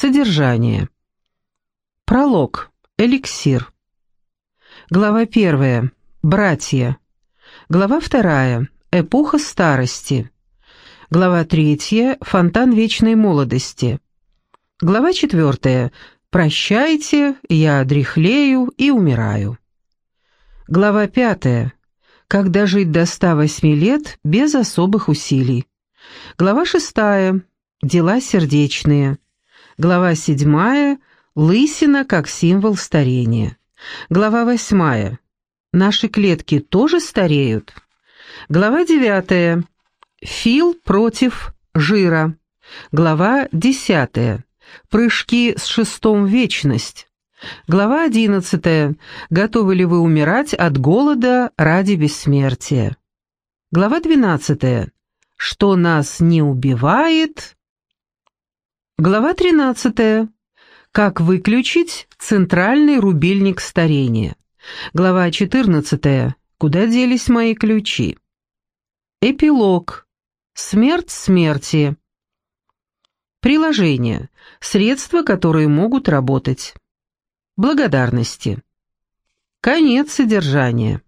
Содержание. Пролог. Эликсир. Глава первая. Братья. Глава вторая. Эпоха старости. Глава третья. Фонтан вечной молодости. Глава четвертая. Прощайте, я дряхлею и умираю. Глава пятая. Как дожить до 108 лет без особых усилий. Глава шестая. Дела сердечные. Глава седьмая. Лысина как символ старения. Глава восьмая. Наши клетки тоже стареют. Глава девятая. Фил против жира. Глава десятая. Прыжки с шестом вечность. Глава одиннадцатая. Готовы ли вы умирать от голода ради бессмертия? Глава двенадцатая. Что нас не убивает? Глава тринадцатая. Как выключить центральный рубильник старения? Глава четырнадцатая. Куда делись мои ключи? Эпилог. Смерть смерти. Приложение. Средства, которые могут работать. Благодарности. Конец содержания.